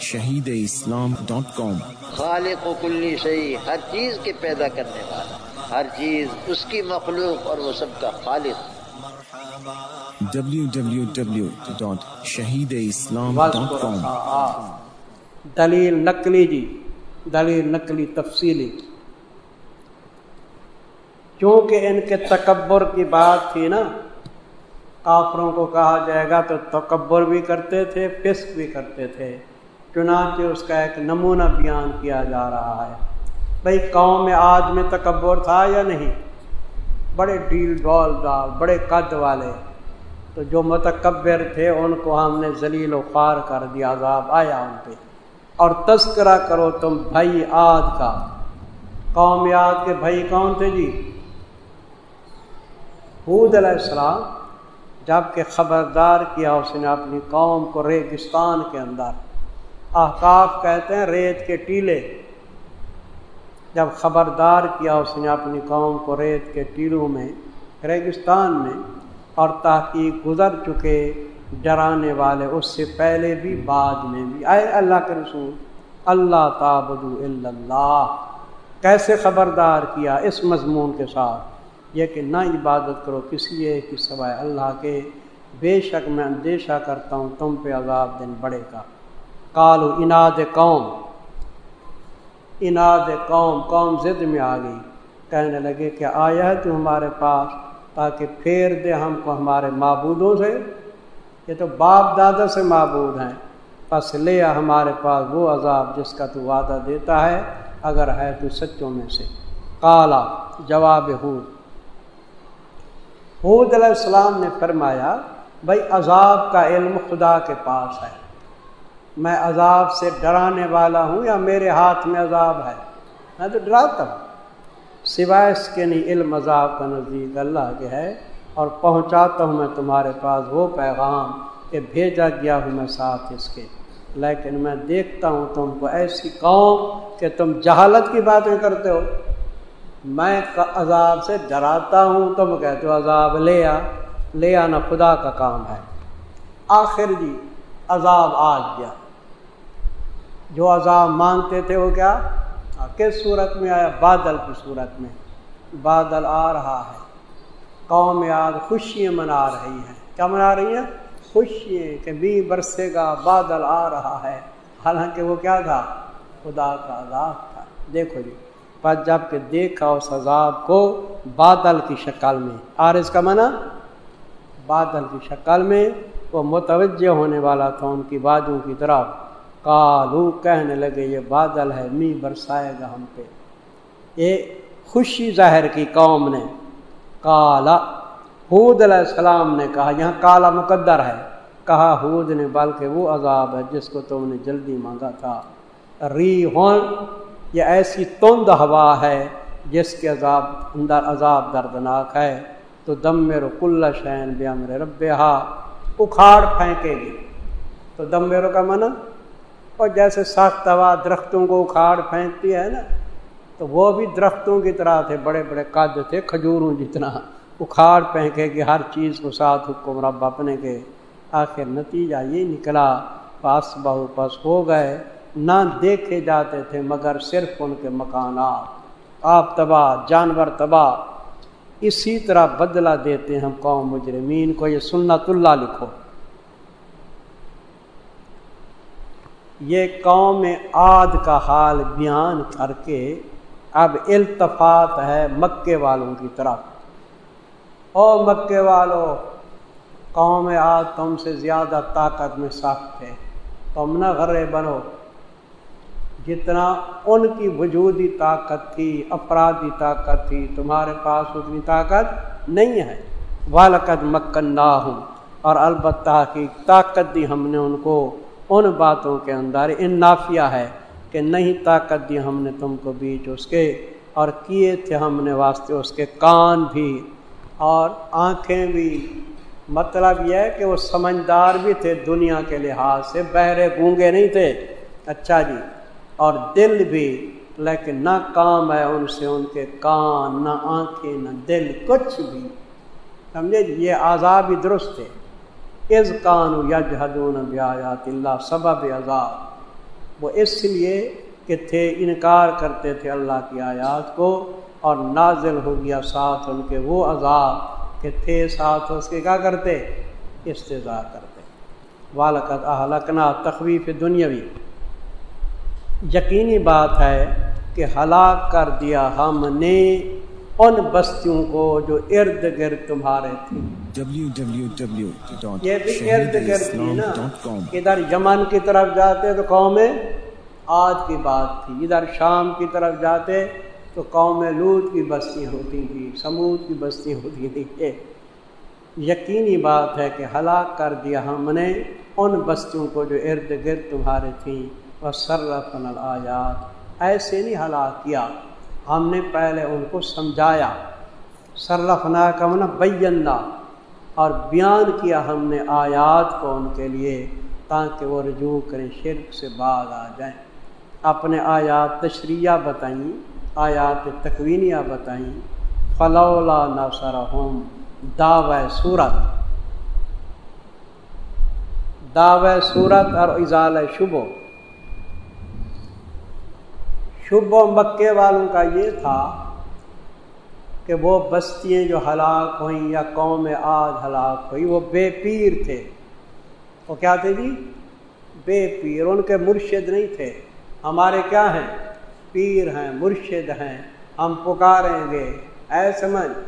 شہید اسلام ڈاٹ کام۔ خالق و کلی شہی ہر چیز کے پیدا کرنے والا ہر چیز اس کی مخلوق اور وہ سب کا خالق۔ www.shahideislam.com دلیل نقلی جی دلیل نقلی تفصیلی۔ چونکہ ان کے تکبر کی بات تھی نا کافروں کو کہا جائے گا تو تکبر بھی کرتے تھے فسق بھی کرتے تھے۔ چنانچہ اس کا ایک نمونہ بیان کیا جا رہا ہے۔ بھائی قوم میں آج میں تکبر تھا یا نہیں؟ بڑے ڈیل ڈول ڈال بڑے قد والے۔ تو جو متکبر تھے، ان کو ہم نے ذلیل و خوار کر دیا، عذاب آیا ان پہ۔ اور تذکرہ کرو تم بھائی آد کا۔ قوم یاد کے بھائی کون تھے جی؟ حود علیہ السلام جبکہ خبردار کیا اس نے اپنی قوم کو ریگستان کے اندر۔ احکاف کہتے ہیں ریت کے ٹیلے۔ جب خبردار کیا اس نے اپنی قوم کو ریت کے ٹیلوں میں، ریگستان میں، اور تحقیق گزر چکے ڈرانے والے اس سے پہلے بھی، بعد میں بھی۔ آئے اللہ کے رسول، اللہ تعبد اللہ۔ کیسے خبردار کیا اس مضمون کے ساتھ؟ یہ کہ نہ عبادت کرو کسی ایک سوائے اللہ کے۔ بے شک میں اندیشہ کرتا ہوں تم پہ عذاب دن بڑے کا کالو اناد قوم اناد قوم قوم ضد میں آ گئی۔ کہنے لگے کہ آیا ہے تو ہمارے پاس تاکہ پھیر دے ہم کو ہمارے معبودوں سے۔ یہ تو باپ دادا سے معبود ہیں۔ پس لیا ہمارے پاس وہ عذاب جس کا تو وعدہ دیتا ہے، اگر ہے تو سچوں میں سے۔ کالا جواب حود حود علیہ السلام نے فرمایا بھائی عذاب کا علم خدا کے پاس ہے۔ میں عذاب سے ڈرانے والا ہوں یا میرے ہاتھ میں عذاب ہے؟ میں تو ڈراتا ہوں۔ سوائے اس کے نہیں، علم عذاب کا نزدیک اللہ کے ہے اور پہنچاتا ہوں میں تمہارے پاس۔ وہ پیغام کہ بھیجا گیا ہوں میں ساتھ اس کے۔ لیکن میں دیکھتا ہوں تم کو ایسی قوم کہ تم جہالت کی باتیں کرتے ہو۔ میں عذاب سے ڈراتا ہوں، تم کہتے ہو عذاب لے آ، لے آنا خدا کا کام ہے۔ آخر جی عذاب آ گیا۔ جو عذاب مانگتے تھے وہ کیا؟ کس صورت میں آیا؟ بادل کی صورت میں۔ بادل آ رہا ہے۔ قوم یاد خوشیاں منا رہی ہیں۔ کیا منا رہی ہیں؟ خوشی کہ بھی برسے گا، بادل آ رہا ہے۔ حالانکہ وہ کیا تھا؟ خدا کا عذاب تھا۔ دیکھو جی پر جبکہ دیکھا اس عذاب کو بادل کی شکل میں۔ آر اس کا منع بادل کی شکل میں وہ متوجہ ہونے والا تھا ان کی بازو کی طرف۔ کالو کہنے لگے، یہ بادل ہے می برسائے گا ہم پہ۔ یہ خوشی ظاہر کی قوم نے۔ کالا حود علیہ السلام نے کہا، یہاں کالا مقدر ہے۔ کہا حود نے، بلکہ وہ عذاب ہے جس کو تم نے جلدی مانگا تھا۔ ری ہون یہ ایسی تند ہوا ہے جس کے عذاب، اندر عذاب دردناک ہے۔ تو دم میرو کل شین بے امر رب اکھاڑ پھینکے گی۔ تو دم میرو کا منع اور جیسے سخت ہوا، درختوں کو اکھاڑ پھینکتی ہے نا، تو وہ بھی درختوں کی طرح تھے، بڑے بڑے قد تھے، کھجوروں جتنا اکھاڑ پھینکے کہ ہر چیز کو ساتھ حکم رب اپنے کے آخر نتیجہ یہ نکلا۔ پاس بہو پس ہو گئے۔ نہ دیکھے جاتے تھے مگر صرف ان کے مکانات۔ آپ تباہ، جانور تباہ۔ اسی طرح بدلہ دیتے ہیں ہم قوم مجرمین کو، یہ سنت اللہ لکھو۔ یہ قوم عاد کا حال بیان کر کے اب التفات ہے مکے والوں کی طرف۔ او مکے والوں قوم عاد تم سے زیادہ طاقت میں سخت ہے تم نہ غرے بنو۔ جتنا ان کی وجودی طاقت تھی، افرادی طاقت تھی، تمہارے پاس اتنی طاقت نہیں ہے۔ والد مکن نہ ہوں اور البتہ کی طاقت دی ہم نے ان کو۔ ان باتوں کے اندر ان نافیہ ہے کہ نہیں طاقت دی ہم نے تم کو بیچ اس کے، اور کیے تھے ہم نے واسطے اس کے کان بھی، اور آنکھیں بھی۔ مطلب یہ ہے کہ وہ سمجھدار بھی تھے دنیا کے لحاظ سے، بہرے گونگے نہیں تھے۔ اچھا جی اور دل بھی، لیکن نہ کام ہے ان سے، ان کے کان، نہ آنکھیں، نہ دل، کچھ بھی۔ سمجھے جی یہ عذاب ہی درست ہے۔ از کان یج حدون بیات اللہ، سبب عذاب۔ وہ اس لیے کہ تھے، انکار کرتے تھے اللہ کی آیات کو اور نازل ہو گیا ساتھ ان کے وہ عذاب کہ تھے ساتھ اس کے کیا کرتے؟ استضاء کرتے۔ والکت اہلکنا تخویف دنیاوی یقینی بات ہے کہ ہلاک کر دیا ہم نے ان بستیوں کو جو ارد گرد تمہارے تھے۔ یہ بھی ارد گرد نا ادھر یمن کی طرف جاتے تو قوم آج کی بات تھی ادھر شام کی طرف جاتے تو قوم لود کی بستی ہوتی تھی، سمود کی بستی ہوتی تھی۔ یقینی بات ہے کہ ہلاک کر دیا ہم نے ان بستیوں کو جو ارد گرد تمہارے تھیں اور سرفن آیات ایسے نہیں ہلاک کیا، ہم نے پہلے ان کو سمجھایا۔ سرفنا کا من بینا اور بیان کیا ہم نے آیات کو ان کے لیے تاکہ وہ رجوع کریں، شرک سے بعد آ جائیں۔ اپنے آیات تشریح بتائیں، آیات تکوینیاں بتائیں۔ فلولا نہ دعو صورت دعو صورت اور اضال شبو شب و مکے والوں کا یہ تھا کہ وہ بستیاں جو ہلاک ہوئیں یا قوم آج ہلاک ہوئی، وہ بے پیر تھے۔ وہ کیا تھے جی؟ بے پیر۔ ان کے مرشد نہیں تھے۔ ہمارے کیا ہیں؟ پیر ہیں، مرشد ہیں۔ ہم پکاریں گے۔ اے سمجھ،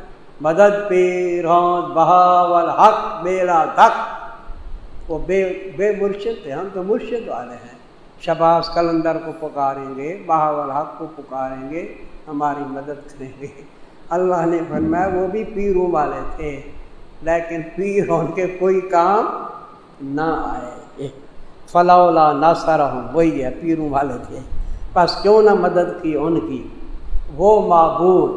مدد پیر ہوں بہاول حق بیڑا دھک۔ وہ بے بے مرشد تھے۔ ہم تو مرشد والے ہیں۔ شباز کلندر کو پکاریں گے بہاول حق کو پکاریں گے، ہماری مدد کریں گے۔ اللہ نے فرمایا وہ بھی پیروں والے تھے، لیکن پیر ان کے کوئی کام نہ آئے۔ فلاولا نہ ہوں وہی ہے، پیروں والے تھے۔ بس کیوں نہ مدد کی ان کی؟ وہ معبود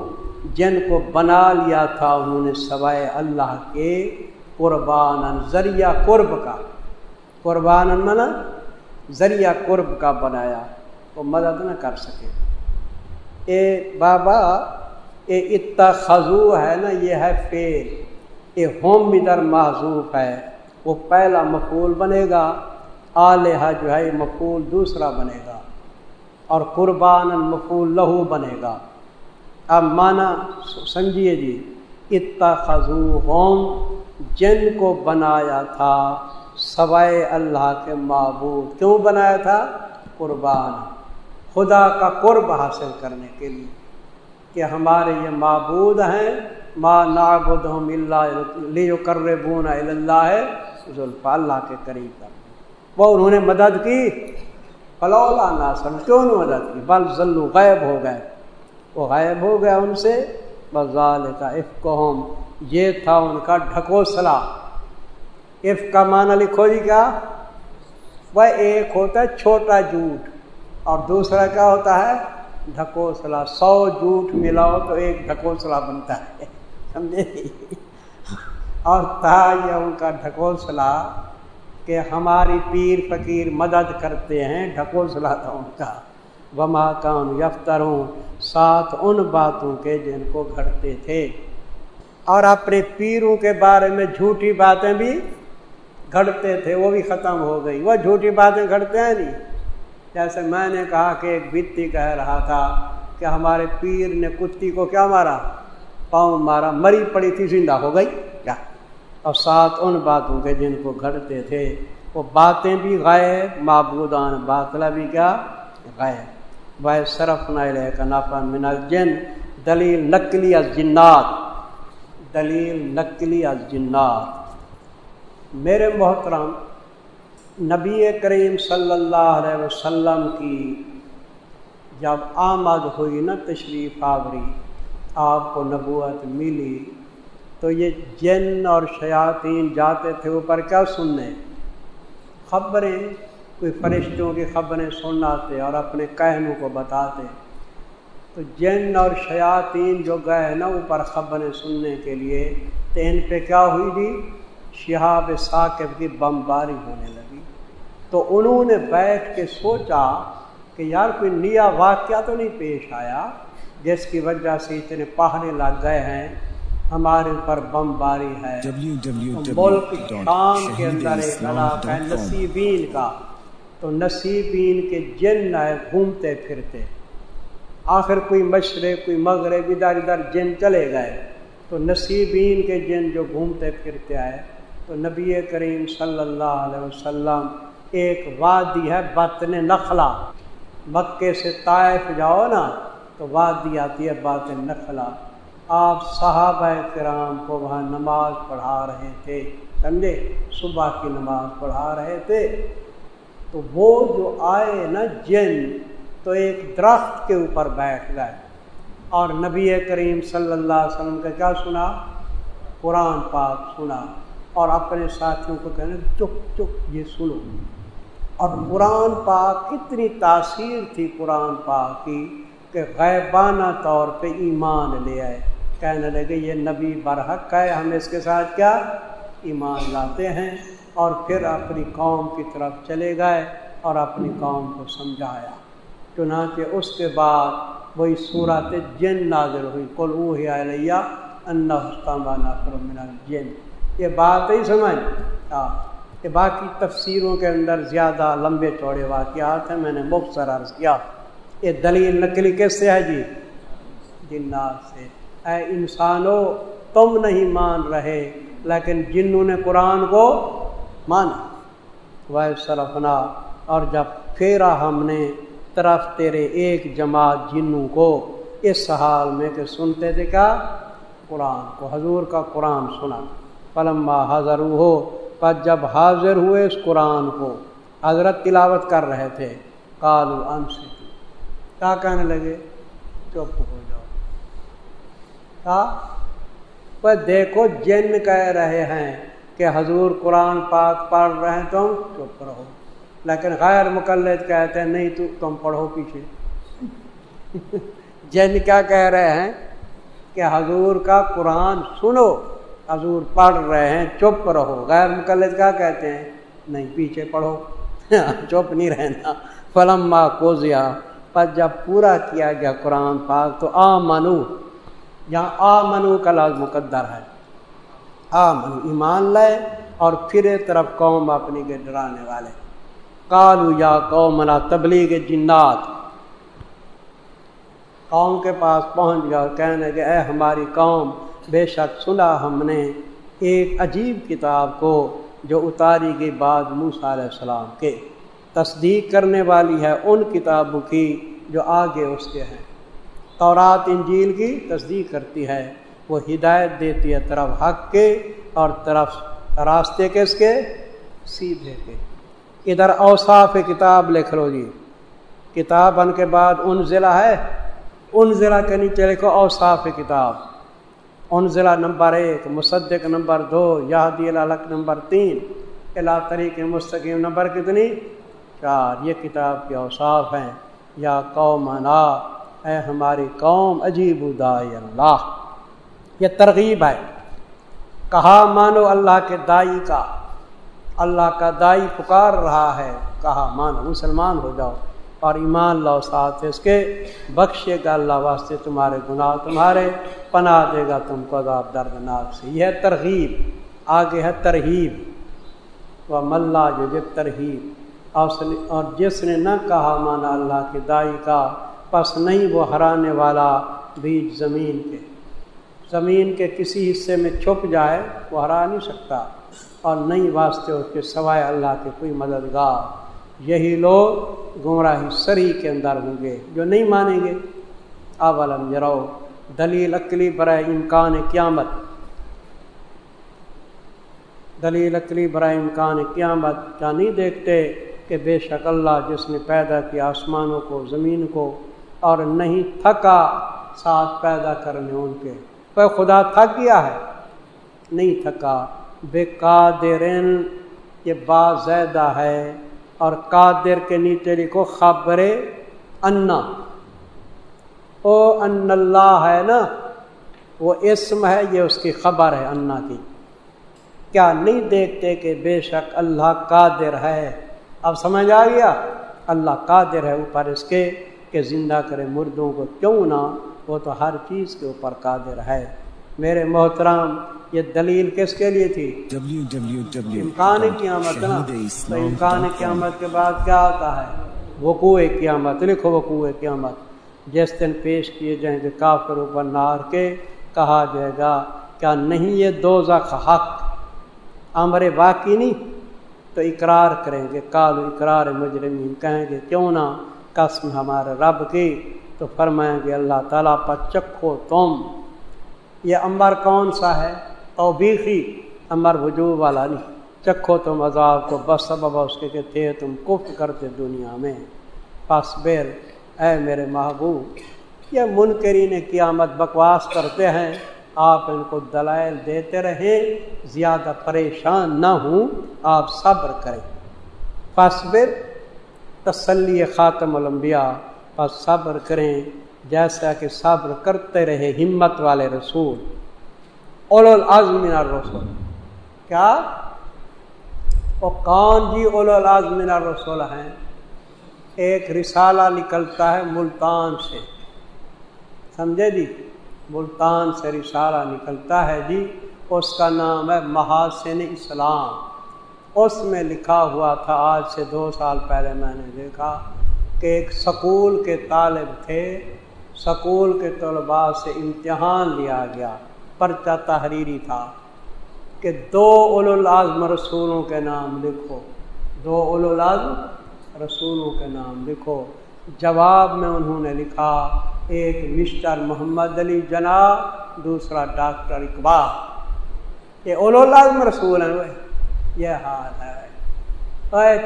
جن کو بنا لیا تھا، انہوں نے سوائے اللہ کے قربان ذریعہ قرب کا۔ قربان منا ذریعہ قرب کا بنایا، وہ مدد نہ کر سکے۔ اے بابا اے اتا خضو ہے نا، یہ ہے فیل۔ اے ہوم ادھر معذوف ہے۔ وہ پہلا مقول بنے گا، آلیہ جو ہے مقول دوسرا بنے گا۔ اور قربان مقول لہو بنے گا۔ اب مانا، سمجھیے جی اتا خضو ہوم جن کو بنایا تھا سوائے اللہ کے معبود۔ کیوں بنایا تھا؟ قربان۔ خدا کا قرب حاصل کرنے کے لیے۔ کہ ہمارے یہ معبود ہیں ماں نابود لیو کر اللہ ہے اللہ کے قریب کر وہ انہوں نے مدد کی۔ فلولا ناسن کیوں نے مدد کی۔ بل ذلو غائب ہو گئے۔ وہ غائب ہو گیا ان سے۔ بزال کا افقوم یہ تھا ان کا ڈھکوسلا۔ اف کا معنی لکھو جی کیا؟ وہ ایک ہوتا ہے چھوٹا جھوٹ۔ اور دوسرا کیا ہوتا ہے؟ ڈھکوسلا سو جھوٹ ملاؤ تو ایک ڈھکوسلا بنتا ہے، سمجھے؟ اور تھا یہ ان کا ڈھکوسلا کہ ہماری پیر فقیر مدد کرتے ہیں ڈھکوسلا تھا ان کا۔ وما کام یفتروں ساتھ ان باتوں کے جن کو گھڑتے تھے۔ اور اپنے پیروں کے بارے میں جھوٹی باتیں بھی گھڑتے تھے، وہ بھی ختم ہو گئی وہ جھوٹی باتیں گھڑتے ہیں نہیں۔ جیسے میں نے کہا کہ ایک بتی کہہ رہا تھا کہ ہمارے پیر نے کتی کو کیا مارا؟ پاؤں مارا، مری پڑی تھی، زندہ ہو گئی۔ کیا اور ساتھ ان باتوں کے جن کو گھڑتے تھے، وہ باتیں بھی غائب، معبودان باطلا بھی کیا؟ غائب۔ بھائی صرف نئے کا نافا من الجن، دلیل نقلی از جنات۔ دلیل نقلی از جنات۔ میرے محترم نبی کریم صلی اللہ علیہ وسلم کی جب آمد ہوئی نا تشریف آوری، آپ کو نبوت ملی، تو یہ جن اور شیاطین جاتے تھے اوپر کیا سننے؟ خبریں، کوئی فرشتوں کی خبریں سناتے اور اپنے کہنوں کو بتاتے۔ تو جن اور شیاطین جو گئے نا اوپر خبریں سننے کے لیے، تو ان پہ کیا ہوئی تھی شہاب ثاقب کی بمباری ہونے لگی۔ تو انہوں نے بیٹھ کے سوچا کہ یار کوئی نیا واقعہ تو نہیں پیش آیا جس کی وجہ سے اتنے پہاڑے لگ گئے ہیں ہمارے اوپر بم باری ہے ملک شام کے اندر ایک علاقہ ہے نصیبین کا۔ تو نصیبین کے جن آئے گھومتے پھرتے۔ آخر کوئی مشرق کوئی مغرب ادھر ادھر جن چلے گئے۔ تو نصیبین کے جن جو گھومتے پھرتے آئے تو نبی کریم صلی اللہ علیہ وسلم ایک وادی ہے بطن نخلا مکے سے طائف جاؤ نا تو وادی آتی ہے باطن نخلا آپ صحابہ کرام کو وہاں نماز پڑھا رہے تھے، سمجھے؟ صبح کی نماز پڑھا رہے تھے۔ تو وہ جو آئے نا جن، تو ایک درخت کے اوپر بیٹھ گئے۔ اور نبی کریم صلی اللہ علیہ وسلم کا کیا سنا؟ قرآن پاک سنا۔ اور اپنے ساتھیوں کو کہنا چپ چپ، یہ سنو۔ اور قرآن پاک کتنی تاثیر تھی، قرآن پاک کی، کہ غیبانہ طور پہ ایمان لے آئے۔ کہنے لگے، یہ نبی برحق ہے، ہم اس کے ساتھ کیا؟ ایمان لاتے ہیں۔ اور پھر اپنی قوم کی طرف چلے گئے اور اپنی قوم کو سمجھایا۔ چنانچہ اس کے بعد وہی صورت جن نازل ہوئی۔ کل علیہ من الجن۔ یہ بات ہی سمجھ۔ ہاں کہ باقی تفسیروں کے اندر زیادہ لمبے چوڑے واقعات ہیں، میں نے مختصر عرض کیا۔ یہ دلیل نکلی کس سے ہے جی؟ جنات سے۔ اے انسانوں تم نہیں مان رہے، لیکن جنہوں نے قرآن کو مانا۔ وہ سرفنا اور جب پھیرا ہم نے طرف تیرے ایک جماعت جنوں کو اس حال میں کہ سنتے تھے، کیا؟ قرآن کو، حضور کا قرآن سنا۔ پلما حضر ہو پر جب حاضر ہوئے اس قرآن کو، حضرت تلاوت کر رہے تھے کالو ان سے کیا کہنے لگے، چپ ہو جاؤ۔ پر دیکھو، جن کہہ رہے ہیں کہ حضور قرآن پاک پڑھ رہے ہیں تم چپ رہو۔ لیکن غیر مقلد کہتے ہیں، نہیں تو تم پڑھو پیچھے۔ جن کیا کہہ رہے ہیں کہ حضور کا قرآن سنو۔ حضور پڑھ رہے ہیں، چپ رہو۔ غیر مقلد کیا کہتے ہیں؟ نہیں، پیچھے پڑھو۔ چپ نہیں رہنا۔ فلم ماں کو پر جب پورا کیا گیا قرآن پاک تو آ منو یہاں آ منو کا لاز مقدر ہے۔ آ منو ایمان لائے اور پھر طرف قوم اپنی کے ڈرانے والے۔ کالو یا قومنا تبلیغ جنات۔ قوم کے پاس پہنچ گیا اور کہنے کہ اے ہماری قوم بے شک سنا ہم نے ایک عجیب کتاب کو جو اتاری گئی بعد موسیٰ علیہ السلام کے۔ تصدیق کرنے والی ہے ان کتابوں کی جو آگے اس کے ہیں۔ تورات، انجیل کی تصدیق کرتی ہے۔ وہ ہدایت دیتی ہے طرف حق کے اور طرف راستے کس کے سیدھے کے۔ ادھر اوصاف کتاب لکھ لو جی۔ کتاب ان کے بعد ان ضلع ہے۔ ان ضلع کے نیچے لکھو اوصاف کتاب۔ ان ضلع نمبر ایک، مصدق نمبر دو یادی الک نمبر تین اللہ طریق مستقیم نمبر کتنی؟ چار۔ یہ کتاب کے اوصاف ہیں۔ یا قوم اے ہماری قوم عجیب دائی اللہ۔ یہ ترغیب ہے۔ کہا، مانو اللہ کے دائی کا۔ اللہ کا دائی پکار رہا ہے۔ کہا مان مسلمان ہو جاؤ۔ اور ایمان لاؤ ساتھ، اس کے بخشے گا اللہ واسطے تمہارے گناہ، تمہارے پناہ دے گا تم کو عذاب دردناک سے۔ یہ ترغیب، آگے ہے ترغیب و ملا جو ترغیب اور جس نے نہ کہا مانا اللہ کے دائی کا، پس نہیں وہ ہرانے والا بیج زمین کے۔ زمین کے کسی حصے میں چھپ جائے، وہ ہرا نہیں سکتا۔ اور نہیں واسطے اس کے سوائے اللہ کے کوئی مددگار۔ یہی لوگ گمراہی سری کے اندر ہوں گے جو نہیں مانیں گے۔ اولم جراؤ دلیل اکلی برائے امکان قیامت۔ دلیل اکلی برائے امکان قیامت۔ کیا نہیں دیکھتے کہ بے شک اللہ جس نے پیدا کیا آسمانوں کو، زمین کو، اور نہیں تھکا، ساتھ پیدا کرنے ان کے۔ کوئی خدا تھک گیا ہے۔ نہیں تھکا۔ بے قادرن، یہ با زیدہ ہے۔ اور قادر کے نیچے لکھو خبر انا او ان اللہ ہے نا، وہ اسم ہے، یہ اس کی خبر ہے انا کی۔ کیا نہیں دیکھتے کہ بے شک اللہ قادر ہے؟ اب سمجھ آ گیا؟ اللہ قادر ہے اوپر اس کے کہ زندہ کرے مردوں کو، کیوں نہ؟ وہ تو ہر چیز کے اوپر قادر ہے۔ میرے محترام یہ دلیل کس کے لیے تھی؟ امکان قیامت نا تو امکان قیامت کے بعد کیا آتا ہے؟ وقوع قیامت لکھو وقوع قیامت۔ جس دن پیش کیے جائیں گے کافر اوپر نار کے کہا جائے گا کیا نہیں یہ دو حق؟ امر باقی نہیں؟ تو اقرار کریں گے کال اقرار مجرمین کہیں گے کیوں نہ قسم ہمارے رب کی۔ تو فرمائیں گے اللہ تعالیٰ پر چکھو تم۔ یہ امبر کون سا ہے؟ توبیخی امر وجوب والا نہیں۔ چکھو تم عذاب کو، بس سبب اس کے کہ تھے تم کفت کرتے دنیا میں۔ پس بیر اے میرے محبوب، یہ منکرین قیامت بکواس کرتے ہیں۔ آپ ان کو دلائل دیتے رہیں، زیادہ پریشان نہ ہوں، آپ صبر کریں۔ بر تسلی خاتم الانبیاء، پس صبر کریں۔ جیسا کہ صبر کرتے رہے ہمت والے رسول اول العظم رسول کیا؟ وہ کون جی اول العظم رسول ہیں؟ ایک رسالہ نکلتا ہے ملتان سے۔ سمجھے جی؟ ملتان سے رسالہ نکلتا ہے جی اس کا نام ہے محاسن اسلام۔ اس میں لکھا ہوا تھا آج سے دو سال پہلے میں نے دیکھا کہ ایک سکول کے طالب تھے۔ سکول کے طلباء سے امتحان لیا گیا۔ پرچہ تحریری تھا کہ دو اول العظم رسولوں کے نام لکھو۔ دو اول العظم رسولوں کے نام لکھو۔ جواب میں انہوں نے لکھا، ایک مسٹر محمد علی جناب، دوسرا ڈاکٹر اقبال۔ یہ اول العظم رسول ہیں وہ۔ یہ حال ہے۔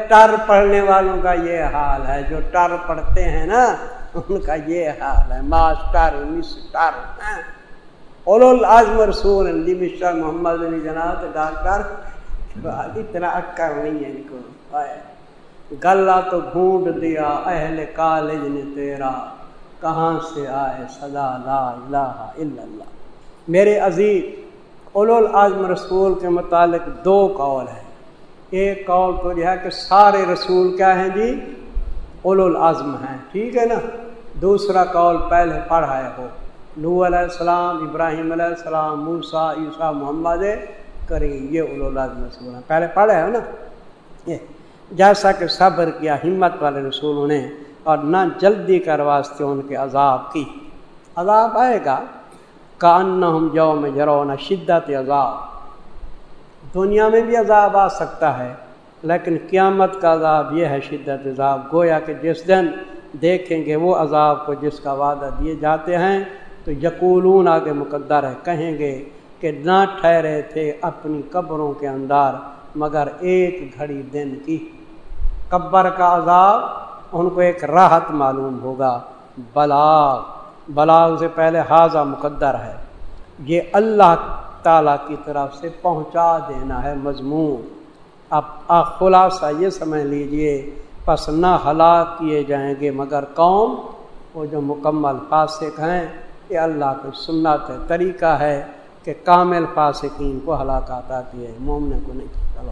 ٹر پڑھنے والوں کا یہ حال ہے۔ جو ٹر پڑھتے ہیں نا ان کا یہ حال ہے ماسٹر مسٹر ہاں۔ اولو العظم رسول علی مسٹر محمد علی جناب ڈاکٹر اتنا اکر نہیں ہے ان کو۔ گلا تو ڈھونڈ دیا، اہل کالج نے تیرا۔ کہاں سے آئے؟ صدا لا الہ الا اللہ۔ میرے عزیز، اولو العظم رسول کے متعلق دو قول ہیں۔ ایک قول تو یہ ہے کہ سارے رسول کیا ہیں جی؟ اولو العظم ہیں۔ ٹھیک ہے نا؟ دوسرا قول پہلے پڑھائے ہو۔ نو علیہ السلام، ابراہیم علیہ السلام موسا عیسیٰ، محمد کریم، یہ اول اولاد رسول ہیں۔ پہلے پڑھے ہو نا؟ یہ جیسا کہ صبر کیا، ہمت والے رسولوں نے اور نہ جلدی کر واسطے ان کے عذاب کی۔ عذاب آئے گا۔ کان نہ ہم جو میں جرو نہ شدت عذاب۔ دنیا میں بھی عذاب آ سکتا ہے۔ لیکن قیامت کا عذاب یہ ہے شدت عذاب۔ گویا کہ جس دن دیکھیں گے وہ عذاب کو جس کا وعدہ دیے جاتے ہیں، تو یقولون آگے مقدر ہے، کہیں گے کہ نہ ٹھہرے تھے اپنی قبروں کے اندر مگر ایک گھڑی دن کی۔ قبر کا عذاب ان کو ایک راحت معلوم ہوگا۔ بلاغ بلاغ سے پہلے حاضہ مقدر ہے۔ یہ اللہ تعالیٰ کی طرف سے پہنچا دینا ہے مضمون۔ اب خلاصہ یہ سمجھ لیجیے، پس نہ ہلاک کیے جائیں گے مگر قوم، وہ جو مکمل فاسق ہیں، یہ اللہ کی سنت طریقہ ہے کہ کامل فاسقین کو ہلاکات آتی ہے مومن کو نہیں۔ چلو